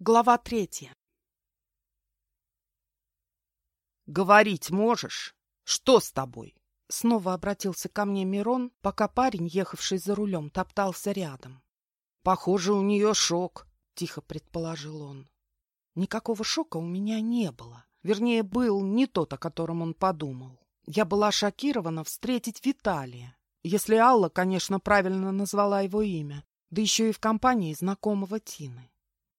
Глава третья. «Говорить можешь? Что с тобой?» Снова обратился ко мне Мирон, пока парень, ехавший за рулем, топтался рядом. «Похоже, у нее шок», — тихо предположил он. Никакого шока у меня не было. Вернее, был не тот, о котором он подумал. Я была шокирована встретить Виталия. Если Алла, конечно, правильно назвала его имя, да еще и в компании знакомого Тины.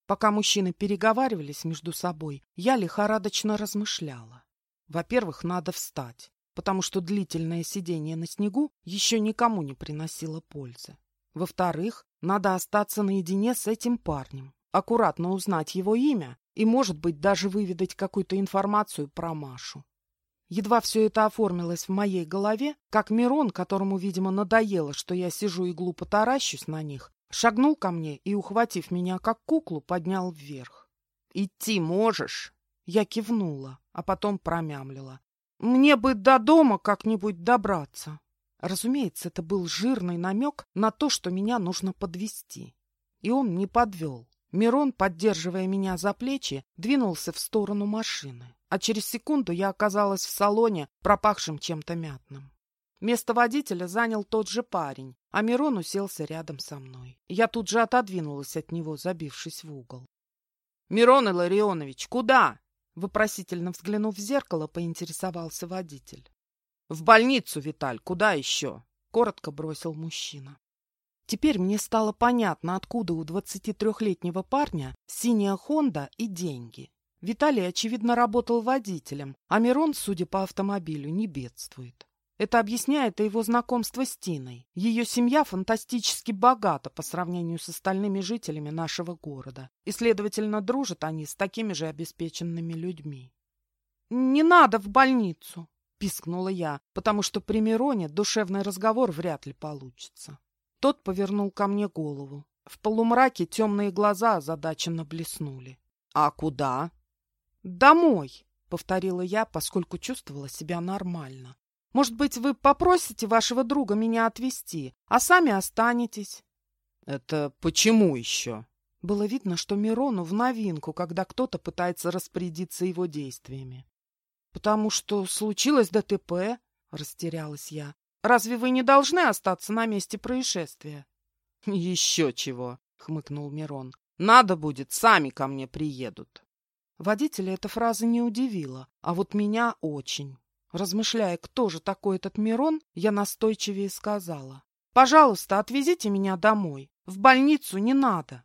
Пока мужчины переговаривались между собой, я лихорадочно размышляла. Во-первых, надо встать, потому что длительное сидение на снегу еще никому не приносило пользы. Во-вторых, надо остаться наедине с этим парнем, аккуратно узнать его имя и, может быть, даже выведать какую-то информацию про Машу. Едва все это оформилось в моей голове, как Мирон, которому, видимо, надоело, что я сижу и глупо таращусь на них, Шагнул ко мне и, ухватив меня как куклу, поднял вверх. «Идти можешь?» Я кивнула, а потом промямлила. «Мне бы до дома как-нибудь добраться». Разумеется, это был жирный намек на то, что меня нужно подвести. И он не подвел. Мирон, поддерживая меня за плечи, двинулся в сторону машины, а через секунду я оказалась в салоне, пропахшем чем-то мятным. Место водителя занял тот же парень, а Мирон уселся рядом со мной. Я тут же отодвинулась от него, забившись в угол. — Мирон Илларионович, куда? — вопросительно взглянув в зеркало, поинтересовался водитель. — В больницу, Виталь, куда еще? — коротко бросил мужчина. Теперь мне стало понятно, откуда у 23-летнего парня синяя «Хонда» и деньги. Виталий, очевидно, работал водителем, а Мирон, судя по автомобилю, не бедствует. Это объясняет и его знакомство с Тиной. Ее семья фантастически богата по сравнению с остальными жителями нашего города, и, следовательно, дружат они с такими же обеспеченными людьми. «Не надо в больницу!» — пискнула я, потому что при Мироне душевный разговор вряд ли получится. Тот повернул ко мне голову. В полумраке темные глаза озадаченно блеснули. «А куда?» «Домой!» — повторила я, поскольку чувствовала себя нормально. Может быть, вы попросите вашего друга меня отвезти, а сами останетесь?» «Это почему еще?» Было видно, что Мирону в новинку, когда кто-то пытается распорядиться его действиями. «Потому что случилось ДТП», — растерялась я. «Разве вы не должны остаться на месте происшествия?» «Еще чего», — хмыкнул Мирон. «Надо будет, сами ко мне приедут». Водителя эта фраза не удивила, а вот меня очень. Размышляя, кто же такой этот Мирон, я настойчивее сказала. «Пожалуйста, отвезите меня домой. В больницу не надо».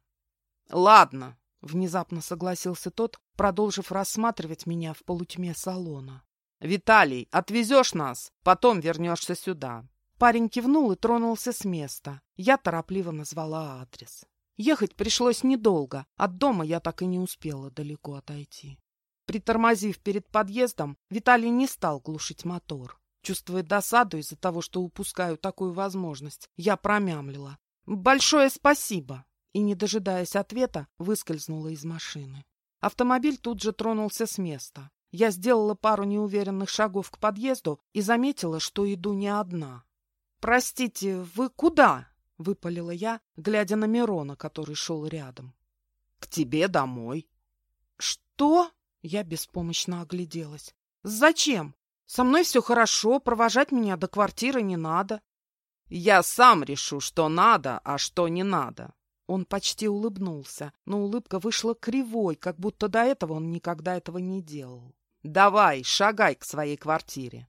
«Ладно», — внезапно согласился тот, продолжив рассматривать меня в полутьме салона. «Виталий, отвезешь нас, потом вернешься сюда». Парень кивнул и тронулся с места. Я торопливо назвала адрес. Ехать пришлось недолго. От дома я так и не успела далеко отойти. Притормозив перед подъездом, Виталий не стал глушить мотор. Чувствуя досаду из-за того, что упускаю такую возможность, я промямлила. «Большое спасибо!» И, не дожидаясь ответа, выскользнула из машины. Автомобиль тут же тронулся с места. Я сделала пару неуверенных шагов к подъезду и заметила, что иду не одна. «Простите, вы куда?» — выпалила я, глядя на Мирона, который шел рядом. «К тебе домой». «Что?» Я беспомощно огляделась. «Зачем? Со мной все хорошо, провожать меня до квартиры не надо». «Я сам решу, что надо, а что не надо». Он почти улыбнулся, но улыбка вышла кривой, как будто до этого он никогда этого не делал. «Давай, шагай к своей квартире».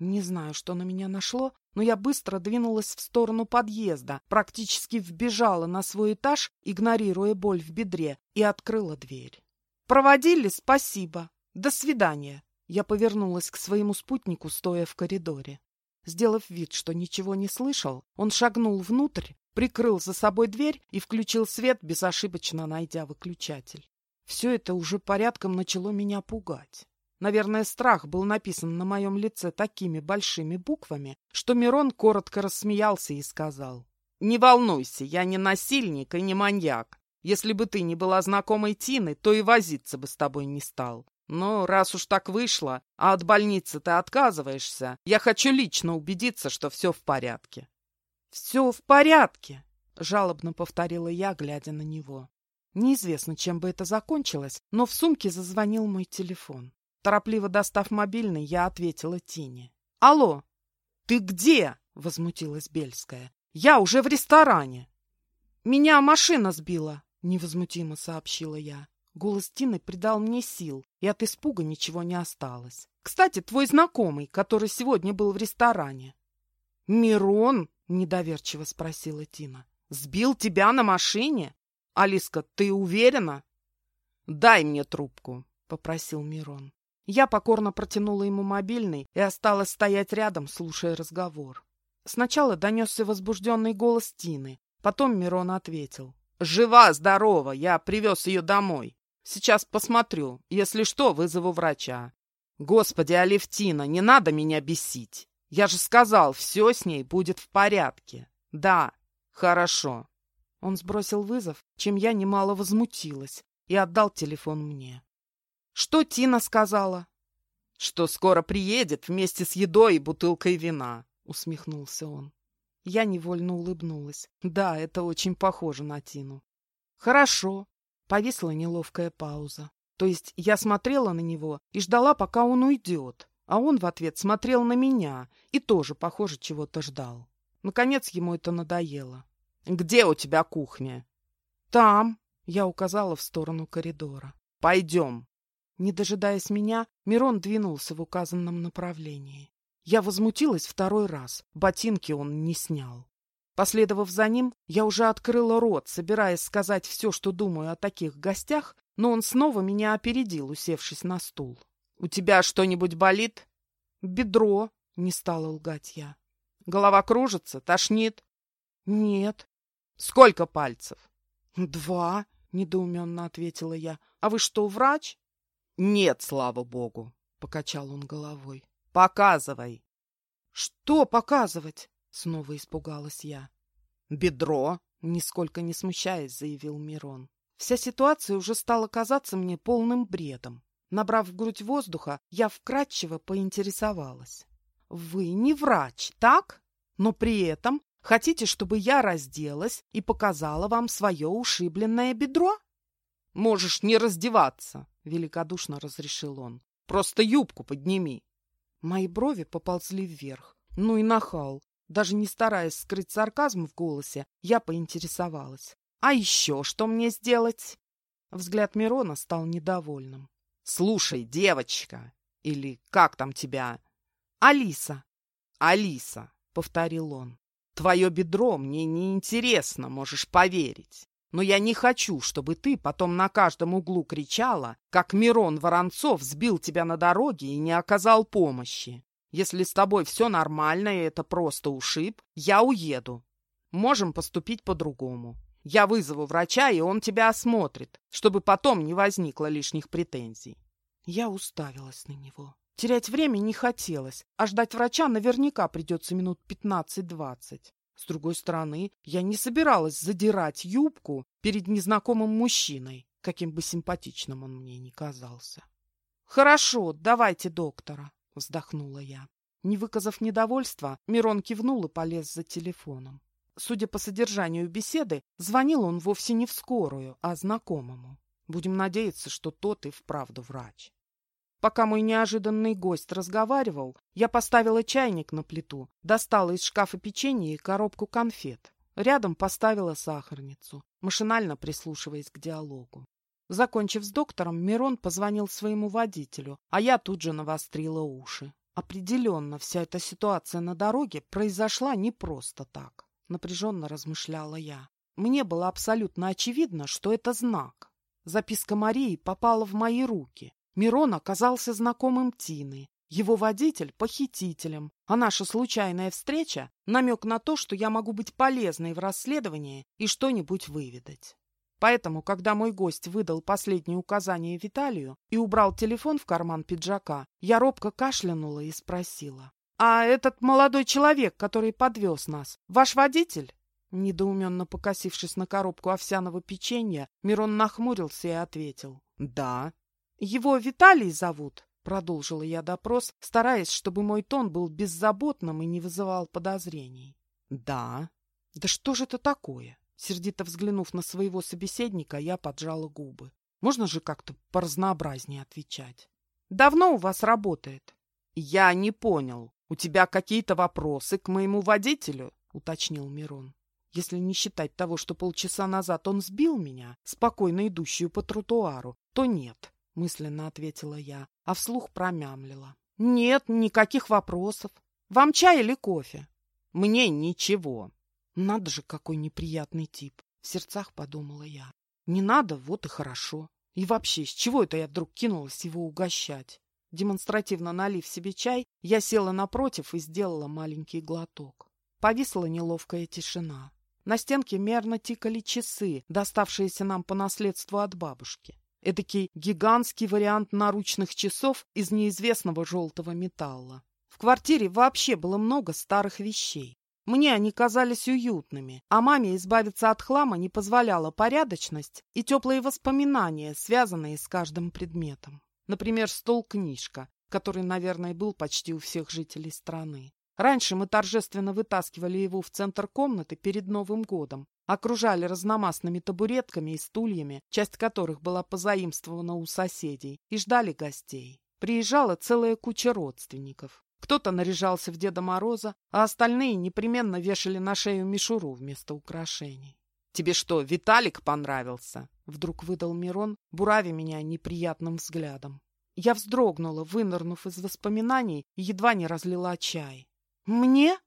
Не знаю, что на меня нашло, но я быстро двинулась в сторону подъезда, практически вбежала на свой этаж, игнорируя боль в бедре, и открыла дверь. «Проводили? Спасибо. До свидания». Я повернулась к своему спутнику, стоя в коридоре. Сделав вид, что ничего не слышал, он шагнул внутрь, прикрыл за собой дверь и включил свет, безошибочно найдя выключатель. Все это уже порядком начало меня пугать. Наверное, страх был написан на моем лице такими большими буквами, что Мирон коротко рассмеялся и сказал. «Не волнуйся, я не насильник и не маньяк. Если бы ты не была знакомой Тины, то и возиться бы с тобой не стал. Но раз уж так вышло, а от больницы ты отказываешься, я хочу лично убедиться, что все в порядке. — Все в порядке, — жалобно повторила я, глядя на него. Неизвестно, чем бы это закончилось, но в сумке зазвонил мой телефон. Торопливо достав мобильный, я ответила Тине. «Алло!» «Ты где?» — возмутилась Бельская. «Я уже в ресторане!» «Меня машина сбила!» — невозмутимо сообщила я. Голос Тины придал мне сил, и от испуга ничего не осталось. «Кстати, твой знакомый, который сегодня был в ресторане». «Мирон?» — недоверчиво спросила Тина. «Сбил тебя на машине? Алиска, ты уверена?» «Дай мне трубку», — попросил Мирон. Я покорно протянула ему мобильный и осталась стоять рядом, слушая разговор. Сначала донесся возбужденный голос Тины, потом Мирон ответил. «Жива, здорова, я привез ее домой. Сейчас посмотрю, если что, вызову врача». «Господи, Алевтина, не надо меня бесить. Я же сказал, все с ней будет в порядке». «Да, хорошо». Он сбросил вызов, чем я немало возмутилась, и отдал телефон мне. Что Тина сказала? Что скоро приедет вместе с едой и бутылкой вина, усмехнулся он. Я невольно улыбнулась. Да, это очень похоже на Тину. Хорошо. Повисла неловкая пауза. То есть я смотрела на него и ждала, пока он уйдет, а он в ответ смотрел на меня и тоже, похоже, чего-то ждал. Наконец ему это надоело. «Где у тебя кухня?» «Там», — я указала в сторону коридора. «Пойдем». Не дожидаясь меня, Мирон двинулся в указанном направлении. Я возмутилась второй раз. Ботинки он не снял. Последовав за ним, я уже открыла рот, собираясь сказать все, что думаю о таких гостях, но он снова меня опередил, усевшись на стул. — У тебя что-нибудь болит? — Бедро, — не стала лгать я. — Голова кружится? Тошнит? — Нет. — Сколько пальцев? — Два, — недоуменно ответила я. — А вы что, врач? «Нет, слава богу», — покачал он головой. «Показывай». «Что показывать?» — снова испугалась я. «Бедро», — нисколько не смущаясь, заявил Мирон. Вся ситуация уже стала казаться мне полным бредом. Набрав в грудь воздуха, я вкратчиво поинтересовалась. «Вы не врач, так? Но при этом хотите, чтобы я разделась и показала вам свое ушибленное бедро?» «Можешь не раздеваться», — великодушно разрешил он. «Просто юбку подними». Мои брови поползли вверх. Ну и нахал. Даже не стараясь скрыть сарказм в голосе, я поинтересовалась. «А еще что мне сделать?» Взгляд Мирона стал недовольным. «Слушай, девочка, или как там тебя?» «Алиса». «Алиса», — повторил он. «Твое бедро мне не интересно, можешь поверить. Но я не хочу, чтобы ты потом на каждом углу кричала, как Мирон Воронцов сбил тебя на дороге и не оказал помощи. Если с тобой все нормально и это просто ушиб, я уеду. Можем поступить по-другому. Я вызову врача, и он тебя осмотрит, чтобы потом не возникло лишних претензий. Я уставилась на него. Терять время не хотелось, а ждать врача наверняка придется минут пятнадцать-двадцать. С другой стороны, я не собиралась задирать юбку перед незнакомым мужчиной, каким бы симпатичным он мне ни казался. «Хорошо, давайте доктора», — вздохнула я. Не выказав недовольства, Мирон кивнул и полез за телефоном. Судя по содержанию беседы, звонил он вовсе не в скорую, а знакомому. Будем надеяться, что тот и вправду врач. Пока мой неожиданный гость разговаривал, я поставила чайник на плиту, достала из шкафа печенье и коробку конфет. Рядом поставила сахарницу, машинально прислушиваясь к диалогу. Закончив с доктором, Мирон позвонил своему водителю, а я тут же навострила уши. Определенно, вся эта ситуация на дороге произошла не просто так, напряженно размышляла я. Мне было абсолютно очевидно, что это знак. Записка Марии попала в мои руки, Мирон оказался знакомым Тины, его водитель – похитителем, а наша случайная встреча – намек на то, что я могу быть полезной в расследовании и что-нибудь выведать. Поэтому, когда мой гость выдал последние указания Виталию и убрал телефон в карман пиджака, я робко кашлянула и спросила. «А этот молодой человек, который подвез нас, ваш водитель?» Недоуменно покосившись на коробку овсяного печенья, Мирон нахмурился и ответил. «Да». «Его Виталий зовут?» — продолжила я допрос, стараясь, чтобы мой тон был беззаботным и не вызывал подозрений. «Да». «Да что же это такое? Сердито взглянув на своего собеседника, я поджала губы. Можно же как-то поразнообразнее отвечать. «Давно у вас работает?» «Я не понял. У тебя какие-то вопросы к моему водителю?» — уточнил Мирон. Если не считать того, что полчаса назад он сбил меня, спокойно идущую по тротуару, то нет, — мысленно ответила я, а вслух промямлила. Нет, никаких вопросов. Вам чай или кофе? Мне ничего. Надо же, какой неприятный тип. В сердцах подумала я. Не надо, вот и хорошо. И вообще, с чего это я вдруг кинулась его угощать? Демонстративно налив себе чай, я села напротив и сделала маленький глоток. Повисла неловкая тишина. На стенке мерно тикали часы, доставшиеся нам по наследству от бабушки. Эдакий гигантский вариант наручных часов из неизвестного желтого металла. В квартире вообще было много старых вещей. Мне они казались уютными, а маме избавиться от хлама не позволяла порядочность и теплые воспоминания, связанные с каждым предметом. Например, стол-книжка, который, наверное, был почти у всех жителей страны. Раньше мы торжественно вытаскивали его в центр комнаты перед Новым годом, окружали разномастными табуретками и стульями, часть которых была позаимствована у соседей, и ждали гостей. Приезжала целая куча родственников. Кто-то наряжался в Деда Мороза, а остальные непременно вешали на шею мишуру вместо украшений. «Тебе что, Виталик понравился?» Вдруг выдал Мирон, бурави меня неприятным взглядом. Я вздрогнула, вынырнув из воспоминаний, едва не разлила чай. «Мне?»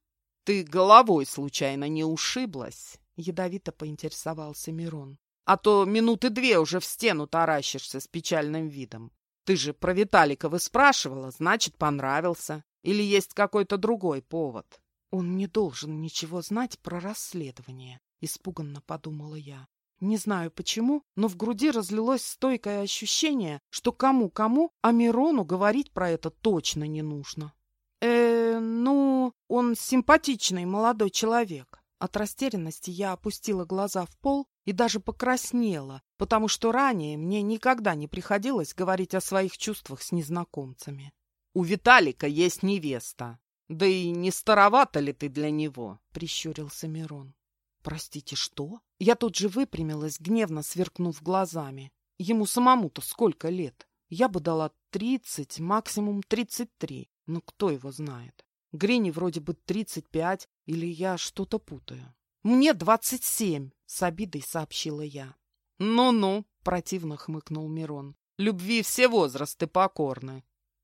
«Ты головой случайно не ушиблась?» Ядовито поинтересовался Мирон. «А то минуты две уже в стену таращишься с печальным видом. Ты же про Виталика спрашивала, значит, понравился. Или есть какой-то другой повод? Он не должен ничего знать про расследование, испуганно подумала я. Не знаю почему, но в груди разлилось стойкое ощущение, что кому-кому, а Мирону говорить про это точно не нужно. э ну, он симпатичный молодой человек. От растерянности я опустила глаза в пол и даже покраснела, потому что ранее мне никогда не приходилось говорить о своих чувствах с незнакомцами. У Виталика есть невеста. Да и не старовата ли ты для него? Прищурился Мирон. Простите, что? Я тут же выпрямилась, гневно сверкнув глазами. Ему самому-то сколько лет? Я бы дала тридцать, максимум тридцать три. Но кто его знает? Грине вроде бы тридцать пять, или я что-то путаю. Мне двадцать семь, с обидой сообщила я. Ну-ну, противно хмыкнул Мирон. Любви все возрасты покорны.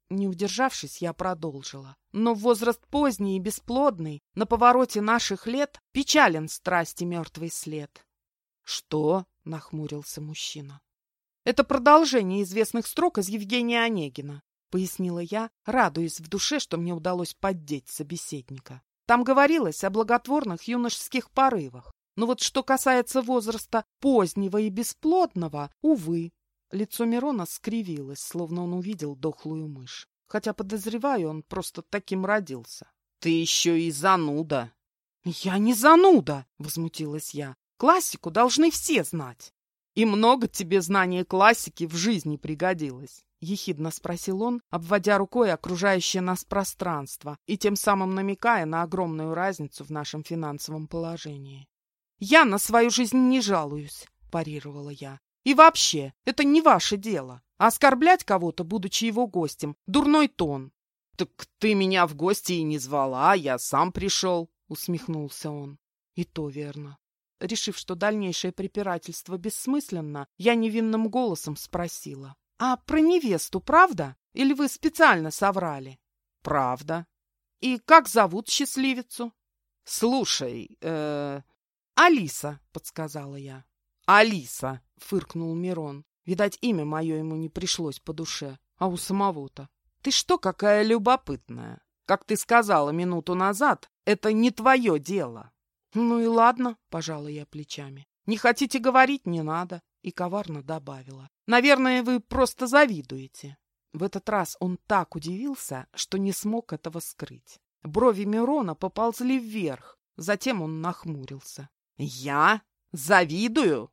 Не удержавшись, я продолжила. Но возраст поздний и бесплодный, на повороте наших лет, печален страсти мертвый след. — Что? — нахмурился мужчина. — Это продолжение известных строк из Евгения Онегина, — пояснила я, радуясь в душе, что мне удалось поддеть собеседника. Там говорилось о благотворных юношеских порывах. Но вот что касается возраста позднего и бесплодного, увы, Лицо Мирона скривилось, словно он увидел дохлую мышь. Хотя, подозреваю, он просто таким родился. — Ты еще и зануда! — Я не зануда! — возмутилась я. — Классику должны все знать. — И много тебе знания классики в жизни пригодилось? — ехидно спросил он, обводя рукой окружающее нас пространство и тем самым намекая на огромную разницу в нашем финансовом положении. — Я на свою жизнь не жалуюсь, — парировала я. И вообще, это не ваше дело. Оскорблять кого-то, будучи его гостем, дурной тон. — Так ты меня в гости и не звала, я сам пришел, — усмехнулся он. И то верно. Решив, что дальнейшее препирательство бессмысленно, я невинным голосом спросила. — А про невесту правда? Или вы специально соврали? — Правда. — И как зовут счастливицу? — Слушай, э... — Алиса, — подсказала я. — Алиса, — фыркнул Мирон. Видать, имя мое ему не пришлось по душе, а у самого-то. Ты что, какая любопытная. Как ты сказала минуту назад, это не твое дело. Ну и ладно, пожала я плечами. Не хотите говорить, не надо. И коварно добавила. Наверное, вы просто завидуете. В этот раз он так удивился, что не смог этого скрыть. Брови Мирона поползли вверх, затем он нахмурился. «Я? Завидую?»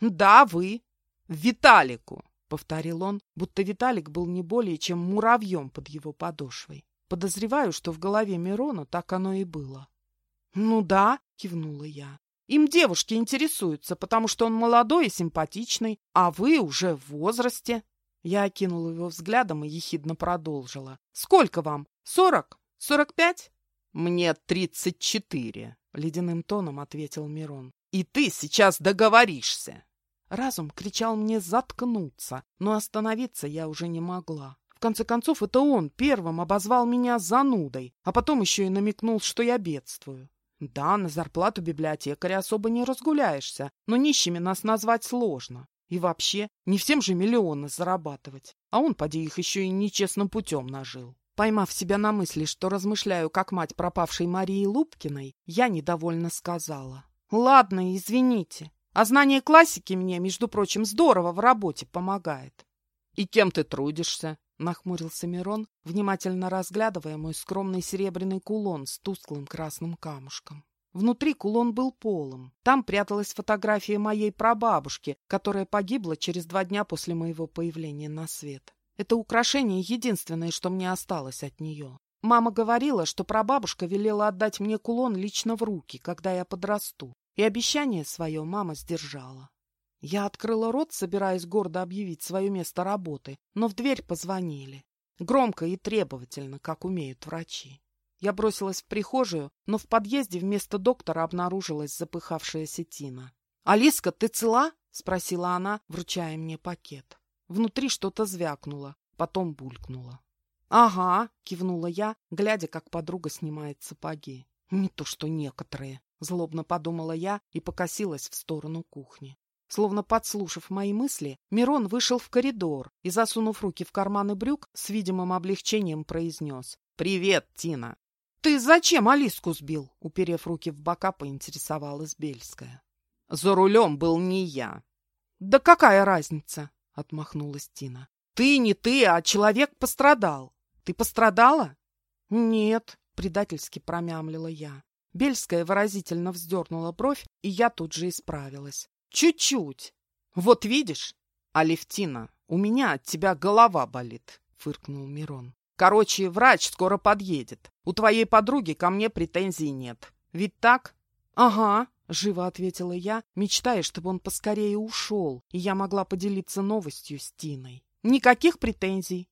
«Да, вы». «Виталику», — повторил он, будто Виталик был не более чем муравьем под его подошвой. Подозреваю, что в голове Мирона так оно и было. «Ну да», — кивнула я. Им девушки интересуются, потому что он молодой и симпатичный, а вы уже в возрасте. Я окинула его взглядом и ехидно продолжила. «Сколько вам? Сорок? Сорок пять?» «Мне тридцать четыре», — ледяным тоном ответил Мирон. «И ты сейчас договоришься!» Разум кричал мне заткнуться, но остановиться я уже не могла. В конце концов, это он первым обозвал меня занудой, а потом еще и намекнул, что я бедствую. Да, на зарплату библиотекаря особо не разгуляешься, но нищими нас назвать сложно. И вообще, не всем же миллионы зарабатывать. А он, поди, их еще и нечестным путем нажил. Поймав себя на мысли, что размышляю, как мать пропавшей Марии Лубкиной, я недовольно сказала. «Ладно, извините. А знание классики мне, между прочим, здорово в работе помогает». «И кем ты трудишься?» — нахмурился Мирон, внимательно разглядывая мой скромный серебряный кулон с тусклым красным камушком. Внутри кулон был полым. Там пряталась фотография моей прабабушки, которая погибла через два дня после моего появления на свет. Это украшение единственное, что мне осталось от нее. Мама говорила, что прабабушка велела отдать мне кулон лично в руки, когда я подрасту. И обещание свое мама сдержала. Я открыла рот, собираясь гордо объявить свое место работы, но в дверь позвонили. Громко и требовательно, как умеют врачи. Я бросилась в прихожую, но в подъезде вместо доктора обнаружилась запыхавшаяся Тина. «Алиска, ты цела?» — спросила она, вручая мне пакет. Внутри что-то звякнуло, потом булькнуло. «Ага», — кивнула я, глядя, как подруга снимает сапоги. «Не то что некоторые», — злобно подумала я и покосилась в сторону кухни. Словно подслушав мои мысли, Мирон вышел в коридор и, засунув руки в карманы брюк, с видимым облегчением произнес. «Привет, Тина!» «Ты зачем Алиску сбил?» — уперев руки в бока, поинтересовалась Бельская. «За рулем был не я». «Да какая разница?» — отмахнулась Тина. «Ты не ты, а человек пострадал. Ты пострадала?» «Нет», — предательски промямлила я. Бельская выразительно вздернула бровь, и я тут же исправилась. «Чуть-чуть. Вот видишь?» «Алевтина, у меня от тебя голова болит», — фыркнул Мирон. Короче, врач скоро подъедет. У твоей подруги ко мне претензий нет. Ведь так? Ага, живо ответила я, мечтая, чтобы он поскорее ушел, и я могла поделиться новостью с Тиной. Никаких претензий.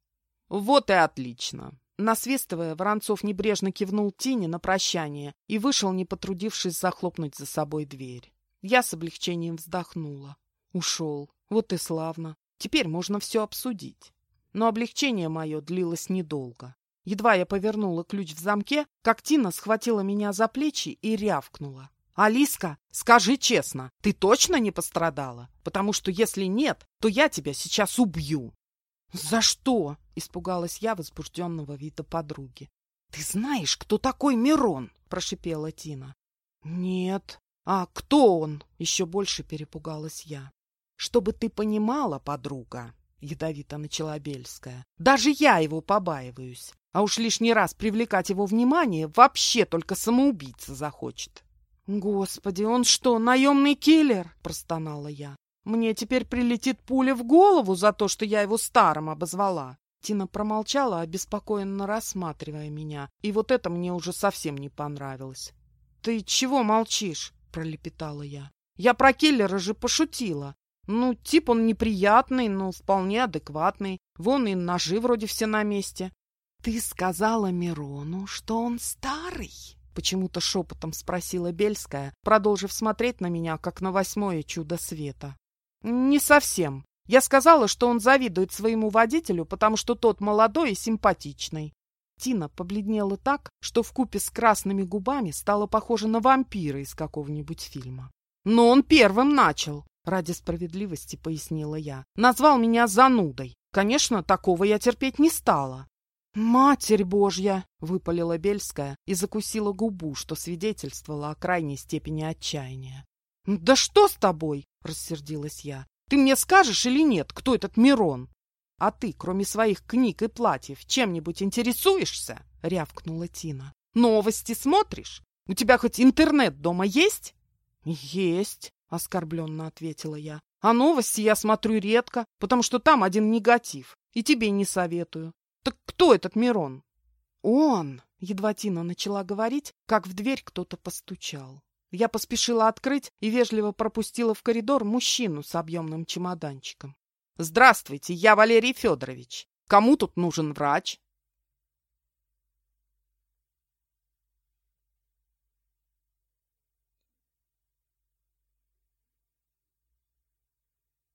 Вот и отлично. Насвистывая, Воронцов небрежно кивнул Тине на прощание и вышел, не потрудившись захлопнуть за собой дверь. Я с облегчением вздохнула. Ушел. Вот и славно. Теперь можно все обсудить. Но облегчение мое длилось недолго. Едва я повернула ключ в замке, как Тина схватила меня за плечи и рявкнула. «Алиска, скажи честно, ты точно не пострадала? Потому что если нет, то я тебя сейчас убью». «За что?» — испугалась я возбужденного вида подруги. «Ты знаешь, кто такой Мирон?» — прошипела Тина. «Нет. А кто он?» — еще больше перепугалась я. «Чтобы ты понимала, подруга, — ядовито начала Бельская. «Даже я его побаиваюсь. А уж лишний раз привлекать его внимание вообще только самоубийца захочет». «Господи, он что, наемный киллер?» — простонала я. «Мне теперь прилетит пуля в голову за то, что я его старым обозвала». Тина промолчала, обеспокоенно рассматривая меня, и вот это мне уже совсем не понравилось. «Ты чего молчишь?» — пролепетала я. «Я про киллера же пошутила. Ну, тип он неприятный, но вполне адекватный. Вон и ножи вроде все на месте. — Ты сказала Мирону, что он старый? — почему-то шепотом спросила Бельская, продолжив смотреть на меня, как на восьмое чудо света. — Не совсем. Я сказала, что он завидует своему водителю, потому что тот молодой и симпатичный. Тина побледнела так, что в купе с красными губами стала похожа на вампира из какого-нибудь фильма. Но он первым начал. Ради справедливости пояснила я. Назвал меня занудой. Конечно, такого я терпеть не стала. «Матерь Божья!» — выпалила Бельская и закусила губу, что свидетельствовало о крайней степени отчаяния. «Да что с тобой?» — рассердилась я. «Ты мне скажешь или нет, кто этот Мирон?» «А ты, кроме своих книг и платьев, чем-нибудь интересуешься?» — рявкнула Тина. «Новости смотришь? У тебя хоть интернет дома есть?» «Есть», — оскорбленно ответила я. «А новости я смотрю редко, потому что там один негатив, и тебе не советую. Так кто этот Мирон?» «Он!» — едва Тина начала говорить, как в дверь кто-то постучал. Я поспешила открыть и вежливо пропустила в коридор мужчину с объемным чемоданчиком. «Здравствуйте, я Валерий Федорович. Кому тут нужен врач?»